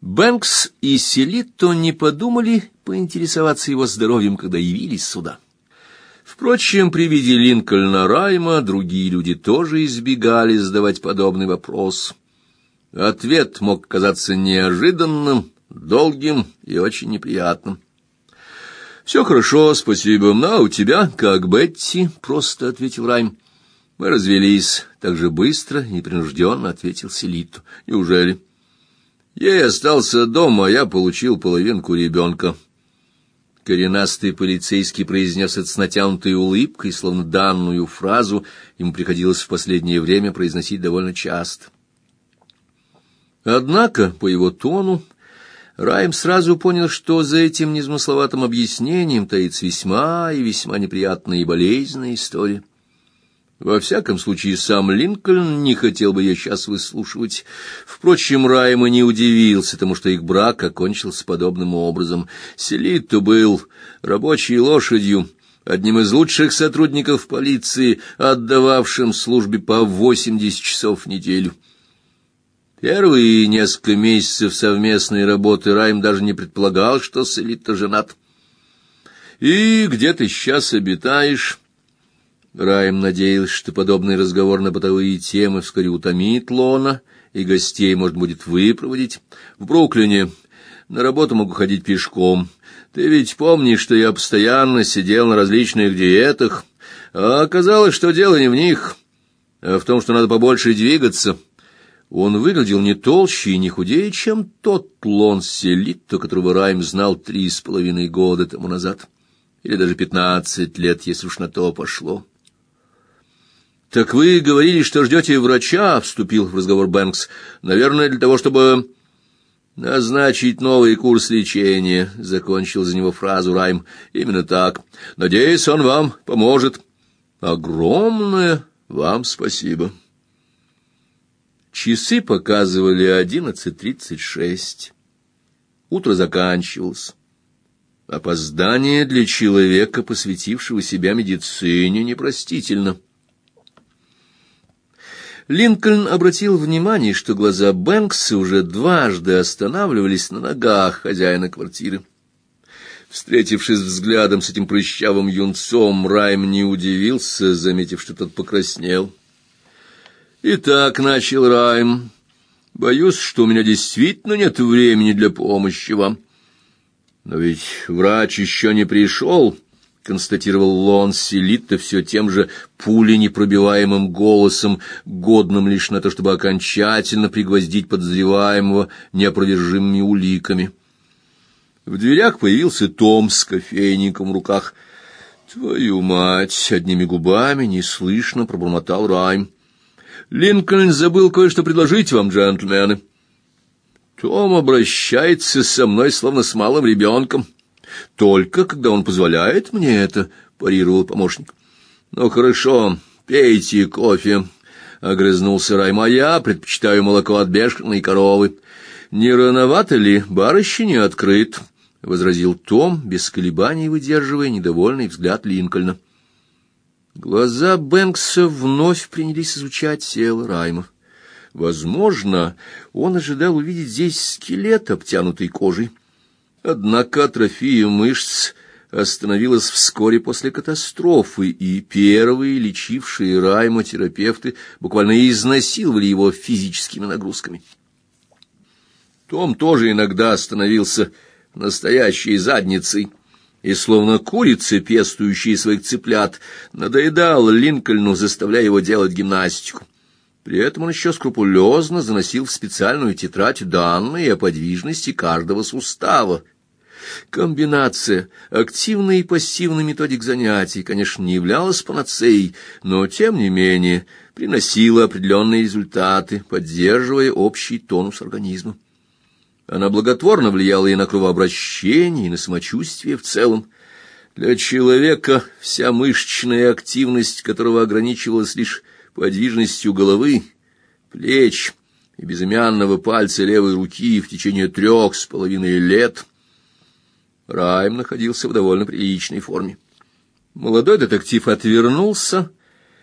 Бэнкс и Селитто не подумали поинтересоваться его здоровьем, когда явились сюда. Впрочем, при виде Линкольна Райма другие люди тоже избегали задавать подобный вопрос. Ответ мог казаться неожиданным, долгим и очень неприятным. «Все хорошо, спасибо. На, у тебя, как Бетти?» — просто ответил Райм. «Мы развелись. Так же быстро и непринужденно», — ответил Селиту. «Неужели?» Ей остался дома, а я получил половинку ребенка. Коренастый полицейский произнес это с натянутой улыбкой, словно данную фразу ему приходилось в последнее время произносить довольно часто. Однако, по его тону, Райм сразу понял, что за этим незмысловатым объяснением таится весьма и весьма неприятная и болезненная история. Во всяком случае, сам Линкольн не хотел бы я сейчас выслушивать. Впрочем, Райма не удивился тому, что их брак окончился подобным образом. Селитто был рабочей лошадью, одним из лучших сотрудников полиции, отдававшим службе по восемьдесят часов в неделю. Первые несколько месяцев совместной работы Райм даже не предполагал, что Селитто женат. «И где ты сейчас обитаешь?» Райм надеялся, что подобный разговор на бытовые темы вскоре утомит Лона, и гостей можно будет выпроводить. В Бруклине на работу могу ходить пешком. Ты ведь помнишь, что я постоянно сидел на различных диетах, а оказалось, что дело не в них, а в том, что надо побольше двигаться. Он выглядел не толще и не худее, чем тот Лон Селитто, которого Райм знал три с половиной года тому назад, или даже пятнадцать лет, если уж на то пошло. «Так вы говорили, что ждете врача?» — вступил в разговор Бэнкс. «Наверное, для того, чтобы...» «Назначить новый курс лечения», — закончил за него фразу Райм. «Именно так. Надеюсь, он вам поможет». «Огромное вам спасибо». Часы показывали одиннадцать тридцать шесть. Утро заканчивалось. Опоздание для человека, посвятившего себя медицине, непростительно. Линкольн обратил внимание, что глаза Бэнкса уже дважды останавливались на ногах хозяина квартиры. Встретившись взглядом с этим прыщавым юнцом, Райм не удивился, заметив, что тот покраснел. «Итак», — начал Райм, — «боюсь, что у меня действительно нет времени для помощи вам. Но ведь врач еще не пришел» констатировал Лон Селитто все тем же пуленепробиваемым голосом, годным лишь на то, чтобы окончательно пригвоздить подозреваемого неопровержимыми уликами. В дверях появился Том с кофейником в руках. «Твою мать!» — одними губами неслышно пробормотал Райм. «Линкольн забыл кое-что предложить вам, джентльмены». Том обращается со мной, словно с малым ребенком. Только когда он позволяет мне это, парировал помощник. Ну хорошо, пейте кофе, огрызнулся Райм, а я предпочитаю молоко от бешеной коровы. Не рановато ли, бар не открыт, возразил Том, без колебаний выдерживая недовольный взгляд Линкольна. Глаза Бэнкса вновь принялись изучать тело Райма. Возможно, он ожидал увидеть здесь скелет, обтянутый кожей. Однако атрофия мышц остановилась вскоре после катастрофы, и первые лечившие Райма терапевты буквально изнасиловали его физическими нагрузками. Том тоже иногда становился настоящей задницей, и, словно курицы, пестующие своих цыплят, надоедал Линкольну, заставляя его делать гимнастику. При этом он еще скрупулезно заносил в специальную тетрадь данные о подвижности каждого сустава. Комбинация активной и пассивной методик занятий, конечно, не являлась панацеей, но, тем не менее, приносила определенные результаты, поддерживая общий тонус организма. Она благотворно влияла и на кровообращение, и на самочувствие в целом. Для человека вся мышечная активность, которого ограничивалась лишь подвижностью головы, плеч и безымянного пальца левой руки в течение трех с половиной лет, Райм находился в довольно приличной форме. Молодой детектив отвернулся,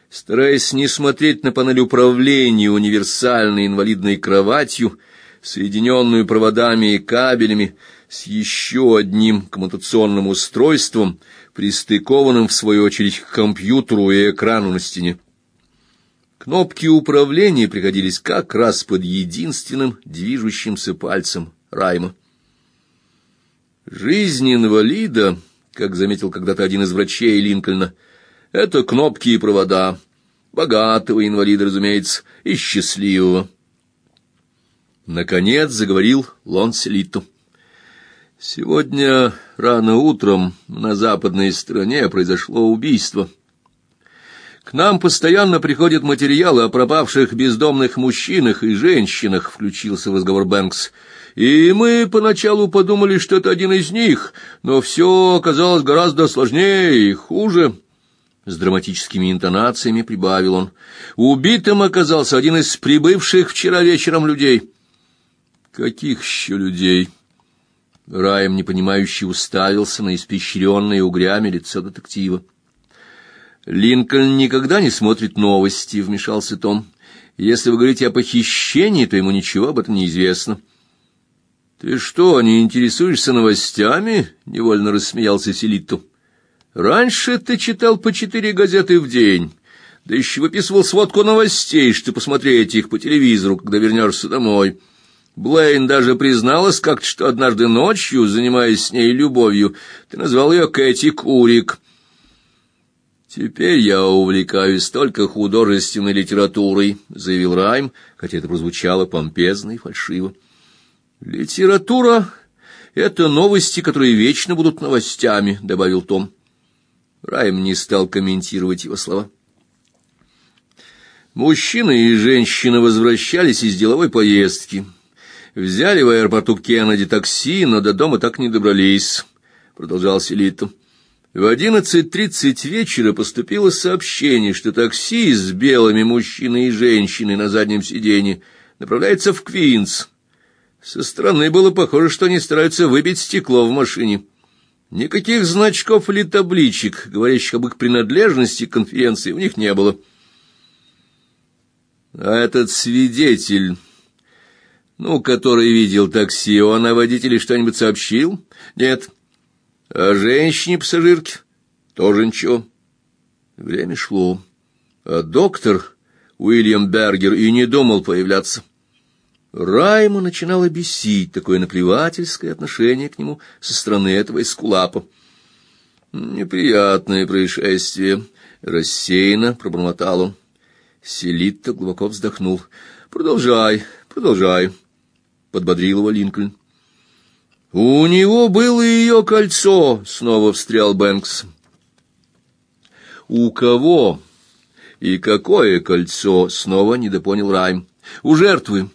стараясь не смотреть на панель управления универсальной инвалидной кроватью, соединенную проводами и кабелями, с еще одним коммутационным устройством, пристыкованным, в свою очередь, к компьютеру и экрану на стене. Кнопки управления приходились как раз под единственным движущимся пальцем Райма. Жизнь инвалида, как заметил когда-то один из врачей Линкольна, это кнопки и провода. Богатого инвалида, разумеется, и счастливого. Наконец заговорил Лонселиту. Сегодня рано утром на западной стороне произошло убийство. К нам постоянно приходят материалы о пропавших бездомных мужчинах и женщинах, включился в разговор Бэнкс. И мы поначалу подумали, что это один из них, но все оказалось гораздо сложнее и хуже. С драматическими интонациями прибавил он. Убитым оказался один из прибывших вчера вечером людей. Каких еще людей? Раем, непонимающе, уставился на испещренное угрями лицо детектива. «Линкольн никогда не смотрит новости», — вмешался Том. «Если вы говорите о похищении, то ему ничего об этом не известно». «Ты что, не интересуешься новостями?» — невольно рассмеялся Селитто. «Раньше ты читал по четыре газеты в день, да еще выписывал сводку новостей, что посмотреть их по телевизору, когда вернешься домой». Блейн даже призналась как-то, что однажды ночью, занимаясь с ней любовью, ты назвал ее Кэти Курик. «Теперь я увлекаюсь только художественной литературой», — заявил Райм, хотя это прозвучало помпезно и фальшиво. «Литература — это новости, которые вечно будут новостями», — добавил Том. Райм не стал комментировать его слова. Мужчина и женщина возвращались из деловой поездки. Взяли в аэропорту Кеннеди такси, но до дома так не добрались, продолжал Селито. В одиннадцать тридцать вечера поступило сообщение, что такси с белыми мужчиной и женщиной на заднем сиденье направляется в Квинс. Со стороны было похоже, что они стараются выбить стекло в машине. Никаких значков или табличек, говорящих об их принадлежности к конференции, у них не было. А этот свидетель ну, который видел такси, он о водителе что-нибудь сообщил? Нет. А женщине-пассажирке? Тоже ничего. Время шло. А доктор Уильям Бергер и не думал появляться. Райму начинало бесить такое наплевательское отношение к нему со стороны этого эскулапа. «Неприятное происшествие», — рассеянно пробормотал он. Селитто глубоко вздохнул. «Продолжай, продолжай» подбодрил его Линкольн. У него было ее кольцо, снова встрял Бэнкс. У кого и какое кольцо, снова недопонял Райм. У жертвы.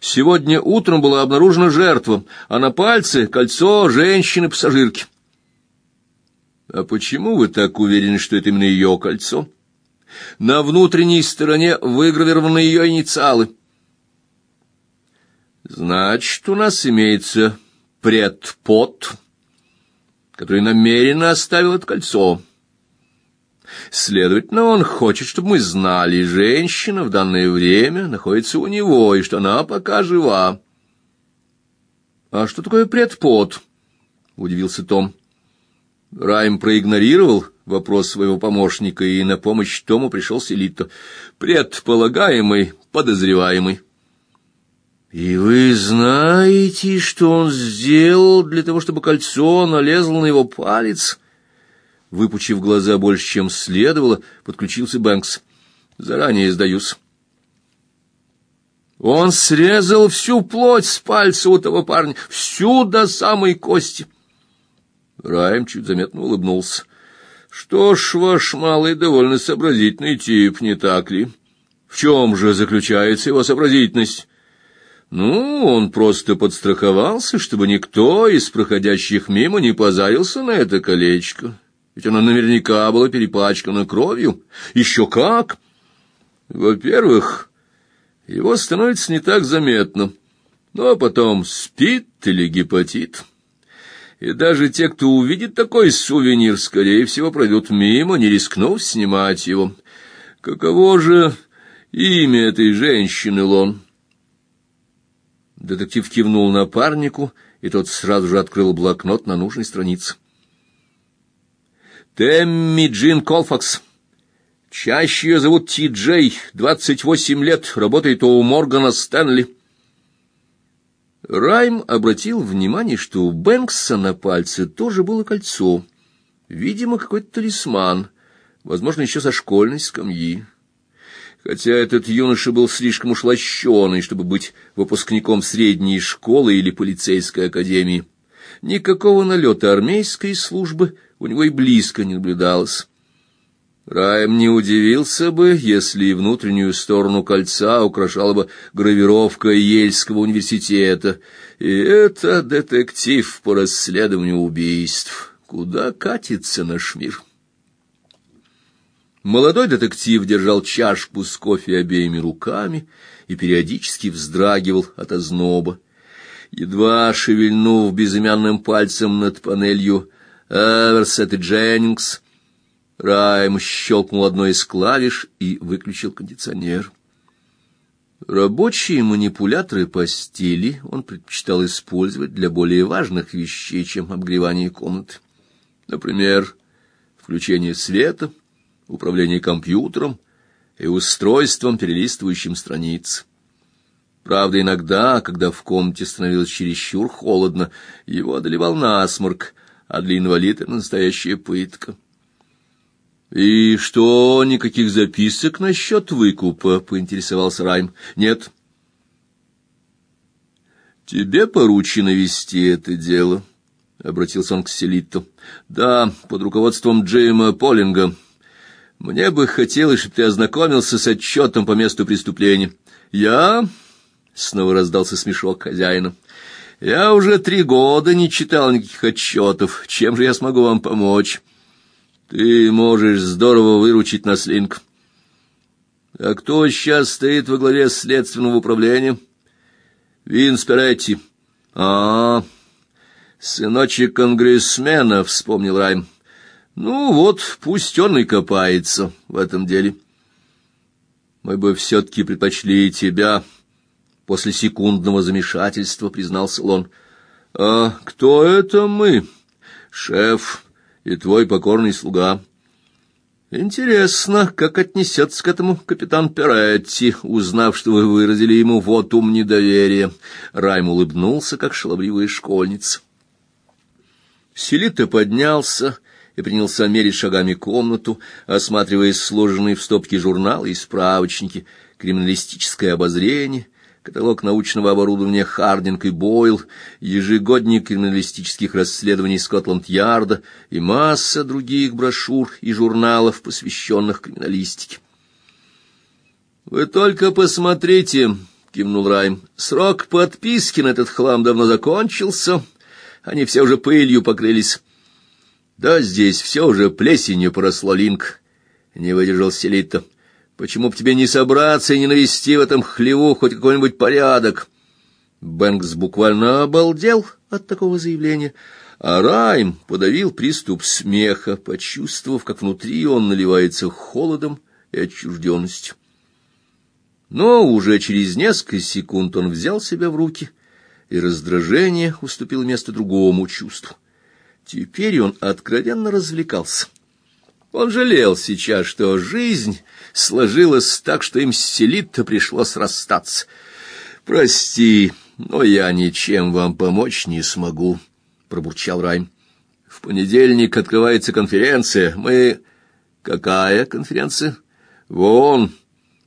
Сегодня утром была обнаружена жертва, а на пальце кольцо женщины-пассажирки. А почему вы так уверены, что это именно ее кольцо? На внутренней стороне выгравированы ее инициалы. Значит, у нас имеется предпот, который намеренно оставил это кольцо. Следовательно, он хочет, чтобы мы знали, женщина в данное время находится у него, и что она пока жива. — А что такое предпот? — удивился Том. Райм проигнорировал вопрос своего помощника, и на помощь Тому пришел Селитто. «Предполагаемый, подозреваемый». И вы знаете, что он сделал для того, чтобы кольцо налезло на его палец? Выпучив глаза больше, чем следовало, подключился Бэнкс. Заранее сдаюсь. Он срезал всю плоть с пальца у того парня, всю до самой кости. Райм чуть заметно улыбнулся. Что ж, ваш малый довольно сообразительный тип, не так ли? В чем же заключается его сообразительность? Ну, он просто подстраховался, чтобы никто из проходящих мимо не позарился на это колечко. Ведь оно наверняка было перепачкано кровью. Еще как! Во-первых, его становится не так заметно. Ну, а потом спит или гепатит. И даже те, кто увидит такой сувенир, скорее всего, пройдут мимо, не рискнув снимать его. Каково же имя этой женщины, Лон? Детектив кивнул напарнику, и тот сразу же открыл блокнот на нужной странице. Тэмми Джин Колфакс. Чаще ее зовут Ти Джей, двадцать восемь лет, работает у Моргана Стэнли. Райм обратил внимание, что у Бэнкса на пальце тоже было кольцо. Видимо, какой-то талисман, возможно, еще со школьной скамьи. Хотя этот юноша был слишком уж лощеный, чтобы быть выпускником средней школы или полицейской академии. Никакого налета армейской службы у него и близко не наблюдалось. Райм не удивился бы, если и внутреннюю сторону кольца украшала бы гравировка Ельского университета. И это детектив по расследованию убийств. Куда катится наш мир? Молодой детектив держал чашку с кофе обеими руками и периодически вздрагивал от озноба. Едва шевельнув безымянным пальцем над панелью «Эверсет и Дженнингс», Райм щелкнул одной из клавиш и выключил кондиционер. Рабочие манипуляторы по стиле он предпочитал использовать для более важных вещей, чем обогревание комнаты. Например, включение света, управление компьютером и устройством, перелистывающим страниц. Правда, иногда, когда в комнате становилось чересчур холодно, его одолевал насморк, а для инвалида настоящая пытка. «И что, никаких записок насчет выкупа?» — поинтересовался Райм. «Нет». «Тебе поручено вести это дело», — обратился он к Селиту. «Да, под руководством Джейма Полинга. Мне бы хотелось, чтобы ты ознакомился с отчетом по месту преступления». «Я...» — снова раздался смешок хозяина. «Я уже три года не читал никаких отчетов. Чем же я смогу вам помочь?» Ты можешь здорово выручить нас, Линк. А кто сейчас стоит во главе следственного управления? Винс Перетти. А, -а, -а сыночек конгрессмена, вспомнил Райм. Ну вот, пусть он и копается в этом деле. Мы бы все-таки предпочли тебя, после секундного замешательства признался он. А кто это мы? Шеф и твой покорный слуга. Интересно, как отнесется к этому капитан Перетти, узнав, что вы выразили ему вотум недоверия. Райм улыбнулся, как шаловливая школьница. Селита поднялся и принялся мерить шагами комнату, осматривая сложенные в стопки журналы и справочники, криминалистическое обозрение — каталог научного оборудования Хардинг и Бойл, ежегодник криминалистических расследований Скотланд-Ярда и масса других брошюр и журналов, посвященных криминалистике. «Вы только посмотрите», — кивнул Райм, — «срок подписки на этот хлам давно закончился, они все уже пылью покрылись». «Да здесь все уже плесенью поросло, Линк», — не выдержал Селитто. Почему бы тебе не собраться и не навести в этом хлеву хоть какой-нибудь порядок? Бэнкс буквально обалдел от такого заявления, а Райм подавил приступ смеха, почувствовав, как внутри он наливается холодом и отчужденностью. Но уже через несколько секунд он взял себя в руки, и раздражение уступило место другому чувству. Теперь он откровенно развлекался. Он жалел сейчас, что жизнь сложилась так, что им с Селитто пришлось расстаться. «Прости, но я ничем вам помочь не смогу», — пробурчал Райм. «В понедельник открывается конференция. Мы...» «Какая конференция?» «Вон,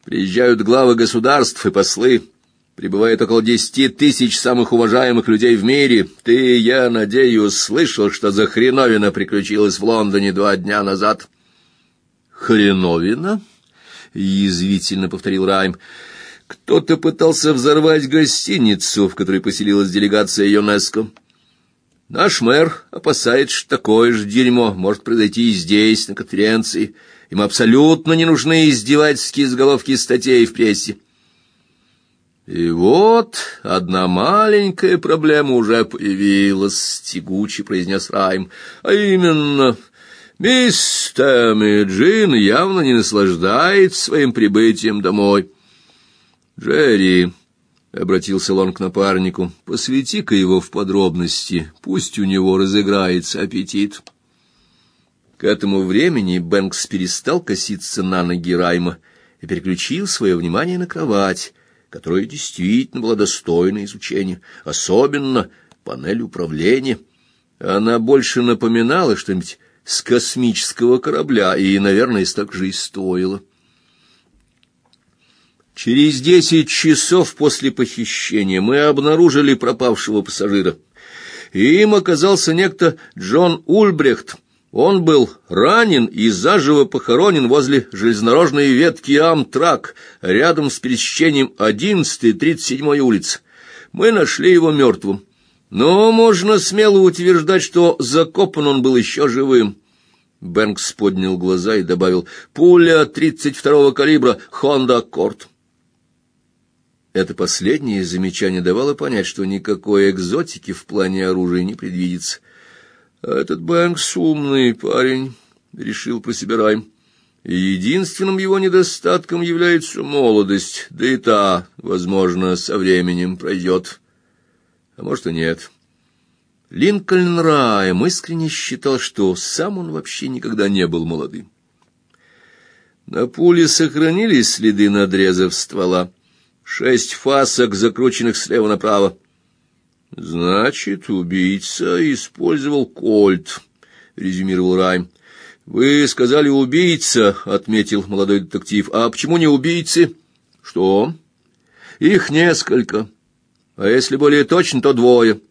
приезжают главы государств и послы». Прибывает около десяти тысяч самых уважаемых людей в мире. Ты, я надеюсь, слышал, что за хреновина приключилась в Лондоне два дня назад. Хреновина? Язвительно повторил Райм. Кто-то пытался взорвать гостиницу, в которой поселилась делегация ЮНЕСКО. Наш мэр опасается, что такое же дерьмо может произойти и здесь, на конференции. Им абсолютно не нужны издевательские заголовки статей в прессе. И вот одна маленькая проблема уже появилась, тягуче произнес Райм, а именно мисс Тэмми явно не наслаждается своим прибытием домой. Джерри, — обратился он к напарнику, — посвяти-ка его в подробности, пусть у него разыграется аппетит. К этому времени Бэнкс перестал коситься на ноги Райма и переключил свое внимание на кровать, которая действительно была достойна изучения, особенно панель управления. Она больше напоминала что-нибудь с космического корабля и, наверное, столько же и стоила. Через десять часов после похищения мы обнаружили пропавшего пассажира. И им оказался некто Джон Ульбрехт. Он был ранен и заживо похоронен возле железнодорожной ветки Амтрак, рядом с пересечением 11 и 37 улиц. Мы нашли его мертвым. Но можно смело утверждать, что закопан он был еще живым. Бэнкс поднял глаза и добавил «Пуля 32-го калибра, Honda Accord». Это последнее замечание давало понять, что никакой экзотики в плане оружия не предвидится. А этот Бэнкс умный парень, — решил про себя Райм. Единственным его недостатком является молодость, да и та, возможно, со временем пройдет. А может и нет. Линкольн Райм искренне считал, что сам он вообще никогда не был молодым. На пуле сохранились следы надрезов ствола шесть фасок, закрученных слева направо. Значит, убийца использовал кольт, резюмировал Райм. Вы сказали убийца, отметил молодой детектив. А почему не убийцы? Что? Их несколько. А если более точно, то двое.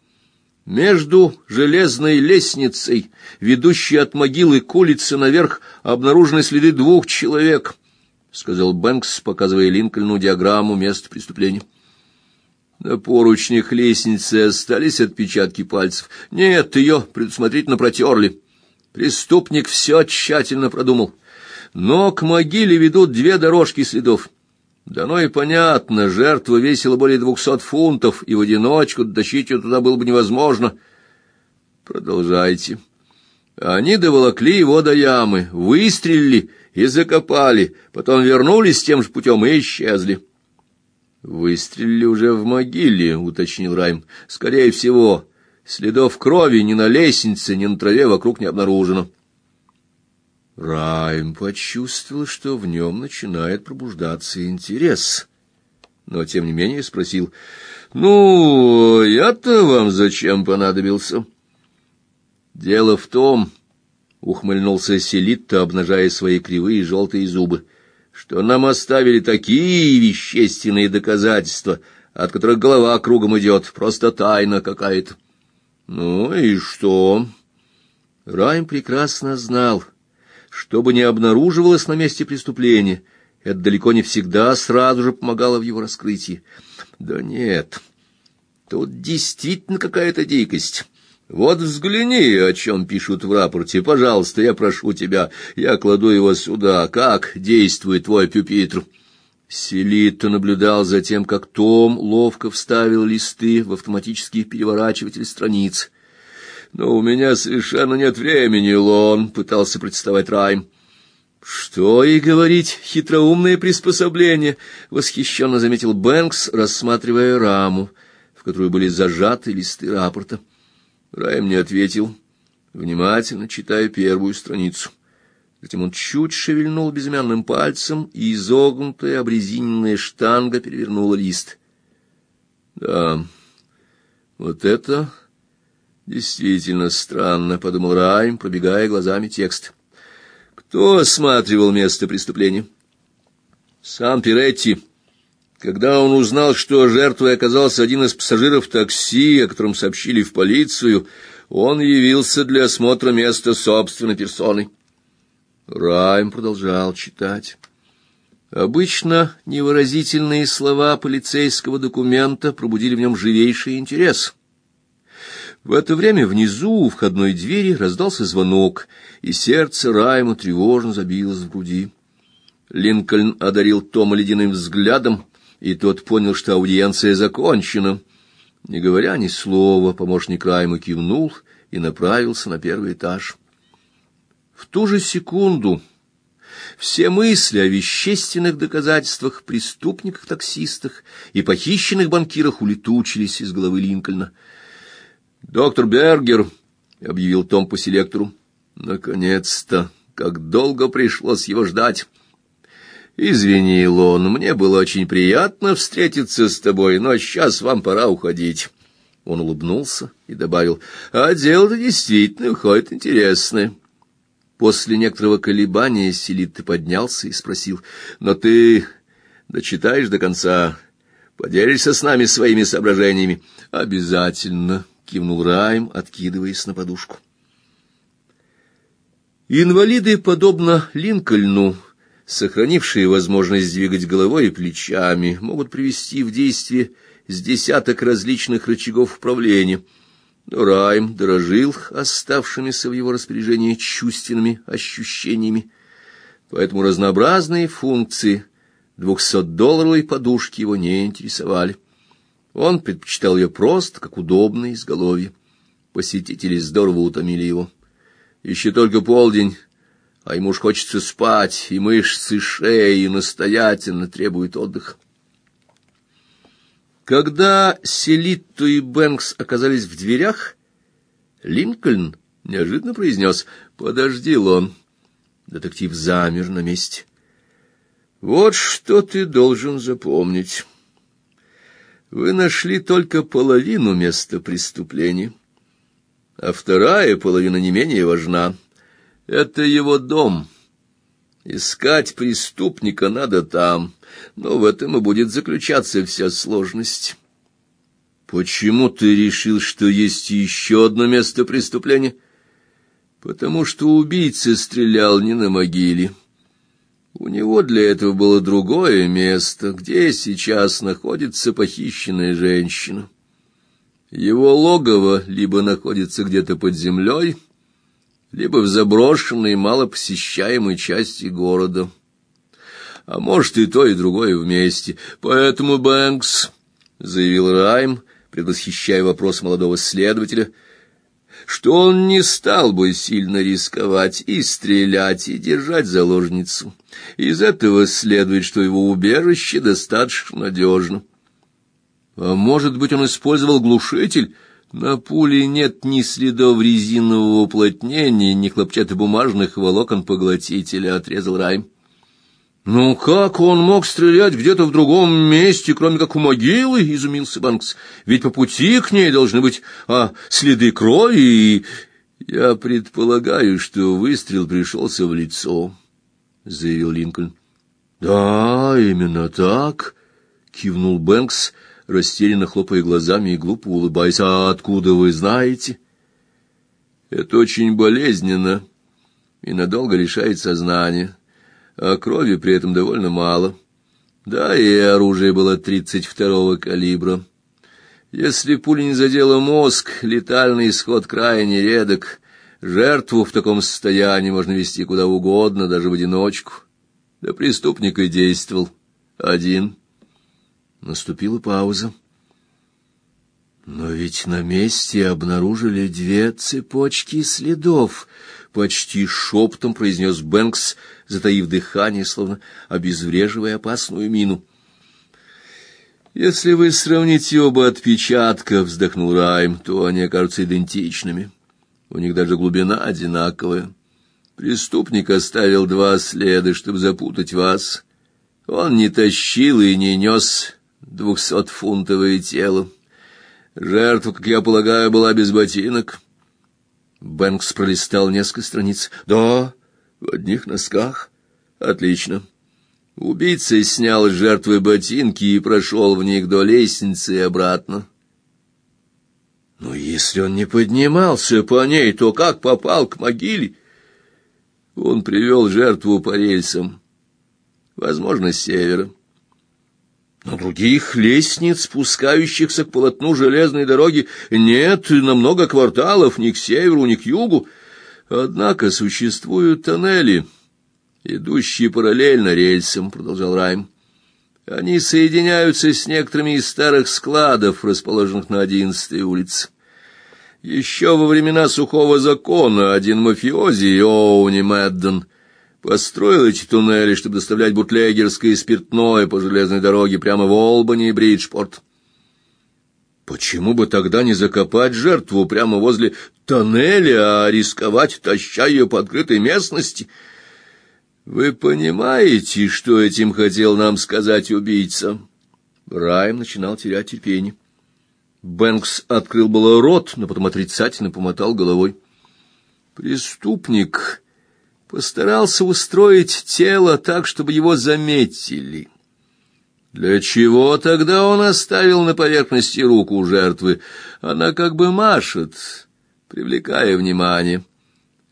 Между железной лестницей, ведущей от могилы к улице наверх, обнаружены следы двух человек. — сказал Бэнкс, показывая Линкольну диаграмму места преступления. На поручнях лестницы остались отпечатки пальцев. Нет, ее предусмотрительно протерли. Преступник все тщательно продумал. Но к могиле ведут две дорожки следов. Да ну и понятно, жертва весила более двухсот фунтов, и в одиночку дотащить ее туда было бы невозможно. Продолжайте. Они доволокли его до ямы, выстрелили и закопали, потом вернулись тем же путем и исчезли. Выстрелили уже в могиле, уточнил Райм. Скорее всего, следов крови ни на лестнице, ни на траве вокруг не обнаружено. Райм почувствовал, что в нем начинает пробуждаться интерес, но тем не менее спросил: "Ну, я-то вам зачем понадобился?" Дело в том, ухмыльнулся Селитто, обнажая свои кривые желтые зубы, что нам оставили такие вещественные доказательства, от которых голова кругом идет, просто тайна какая-то. Ну и что? Райм прекрасно знал, что бы ни обнаруживалось на месте преступления, это далеко не всегда сразу же помогало в его раскрытии. Да нет, тут действительно какая-то дикость. Вот взгляни, о чем пишут в рапорте. Пожалуйста, я прошу тебя. Я кладу его сюда. Как действует твой пюпитр? Селитто наблюдал за тем, как Том ловко вставил листы в автоматический переворачиватель страниц. Но у меня совершенно нет времени, Лон, пытался представить Райм. Что и говорить, хитроумное приспособление, восхищенно заметил Бэнкс, рассматривая раму, в которую были зажаты листы рапорта. Райм не ответил, внимательно читая первую страницу. Затем он чуть шевельнул безымянным пальцем, и изогнутая обрезиненная штанга перевернула лист. Да, вот это действительно странно, подумал Райм, пробегая глазами текст. Кто осматривал место преступления? Сам Пиретти. Когда он узнал, что жертвой оказался один из пассажиров такси, о котором сообщили в полицию, он явился для осмотра места собственной персоной. Райм продолжал читать. Обычно невыразительные слова полицейского документа пробудили в нем живейший интерес. В это время внизу у входной двери раздался звонок, и сердце Райма тревожно забилось в груди. Линкольн одарил Тома ледяным взглядом, и тот понял, что аудиенция закончена. Не говоря ни слова, помощник Райма кивнул и направился на первый этаж. В ту же секунду Все мысли о вещественных доказательствах, преступниках-таксистах и похищенных банкирах улетучились из головы Линкольна. «Доктор Бергер», — объявил Том по селектору, — «наконец-то! Как долго пришлось его ждать!» «Извини, Лон, мне было очень приятно встретиться с тобой, но сейчас вам пора уходить». Он улыбнулся и добавил, «А дело-то действительно выходит интересное». После некоторого колебания Селит поднялся и спросил, «Но ты дочитаешь до конца, поделишься с нами своими соображениями?» «Обязательно», — кивнул Райм, откидываясь на подушку. Инвалиды, подобно Линкольну, сохранившие возможность двигать головой и плечами, могут привести в действие с десяток различных рычагов управления. Но Райм дорожил оставшимися в его распоряжении чувственными ощущениями, поэтому разнообразные функции двухсотдолларовой подушки его не интересовали. Он предпочитал ее просто, как удобное изголовье. Посетители здорово утомили его. Еще только полдень, а ему уж хочется спать, и мышцы шеи настоятельно требуют отдыха. Когда Селитто и Бэнкс оказались в дверях, Линкольн неожиданно произнес «Подожди, Лон». Детектив замер на месте. «Вот что ты должен запомнить. Вы нашли только половину места преступления, а вторая половина не менее важна. Это его дом». Искать преступника надо там, но в этом и будет заключаться вся сложность. Почему ты решил, что есть еще одно место преступления? Потому что убийца стрелял не на могиле. У него для этого было другое место, где сейчас находится похищенная женщина. Его логово либо находится где-то под землей, либо в заброшенной, малопосещаемой части города. А может, и то, и другое вместе. Поэтому Бэнкс, — заявил Райм, предвосхищая вопрос молодого следователя, — что он не стал бы сильно рисковать и стрелять, и держать заложницу. Из этого следует, что его убежище достаточно надежно. А может быть, он использовал глушитель? На пуле нет ни следов резинового уплотнения, ни хлопчатобумажных волокон поглотителя, отрезал Райм. «Ну как он мог стрелять где-то в другом месте, кроме как у могилы?» — изумился Банкс. «Ведь по пути к ней должны быть а, следы крови и...» «Я предполагаю, что выстрел пришелся в лицо», — заявил Линкольн. «Да, именно так», — кивнул Бэнкс, — растерянно хлопая глазами и глупо улыбаясь. «А откуда вы знаете?» «Это очень болезненно и надолго лишает сознания, а крови при этом довольно мало. Да, и оружие было тридцать второго калибра. Если пуля не задела мозг, летальный исход крайне редок. Жертву в таком состоянии можно вести куда угодно, даже в одиночку. Да преступник и действовал один». Наступила пауза. Но ведь на месте обнаружили две цепочки следов, почти шепотом произнес Бэнкс, затаив дыхание, словно обезвреживая опасную мину. Если вы сравните оба отпечатка, вздохнул Райм, то они окажутся идентичными. У них даже глубина одинаковая. Преступник оставил два следа, чтобы запутать вас. Он не тащил и не нес двухсотфунтовое тело. Жертва, как я полагаю, была без ботинок. Бэнкс пролистал несколько страниц. Да, в одних носках. Отлично. Убийца снял с жертвы ботинки и прошел в них до лестницы и обратно. Но если он не поднимался по ней, то как попал к могиле? Он привел жертву по рельсам, возможно, с севера. Но других лестниц, спускающихся к полотну железной дороги, нет на много кварталов ни к северу, ни к югу. Однако существуют тоннели, идущие параллельно рельсам, продолжал Райм. Они соединяются с некоторыми из старых складов, расположенных на одиннадцатой улице. Еще во времена сухого закона один мафиози, Оуни Мэдден, Построил эти туннели, чтобы доставлять бутлегерское спиртное по железной дороге прямо в Олбани и Бриджпорт. Почему бы тогда не закопать жертву прямо возле тоннеля, а рисковать, таща ее по открытой местности? Вы понимаете, что этим хотел нам сказать убийца? Райм начинал терять терпение. Бэнкс открыл было рот, но потом отрицательно помотал головой. Преступник постарался устроить тело так, чтобы его заметили. Для чего тогда он оставил на поверхности руку жертвы? Она как бы машет, привлекая внимание.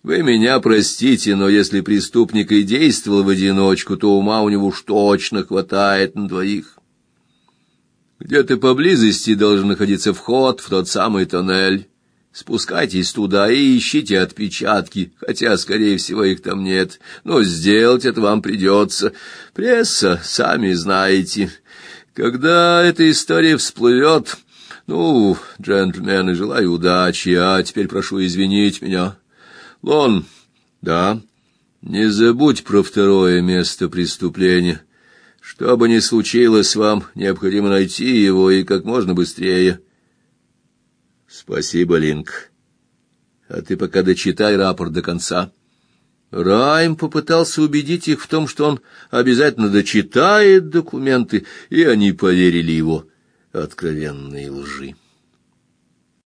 Вы меня простите, но если преступник и действовал в одиночку, то ума у него уж точно хватает на двоих. Где-то поблизости должен находиться вход в тот самый тоннель. Спускайтесь туда и ищите отпечатки, хотя, скорее всего, их там нет. Но сделать это вам придется. Пресса, сами знаете. Когда эта история всплывет... Ну, джентльмены, желаю удачи, а теперь прошу извинить меня. Лон, да, не забудь про второе место преступления. Что бы ни случилось, вам необходимо найти его и как можно быстрее. Спасибо, Линк. А ты пока дочитай рапорт до конца. Райм попытался убедить их в том, что он обязательно дочитает документы, и они поверили его откровенной лжи.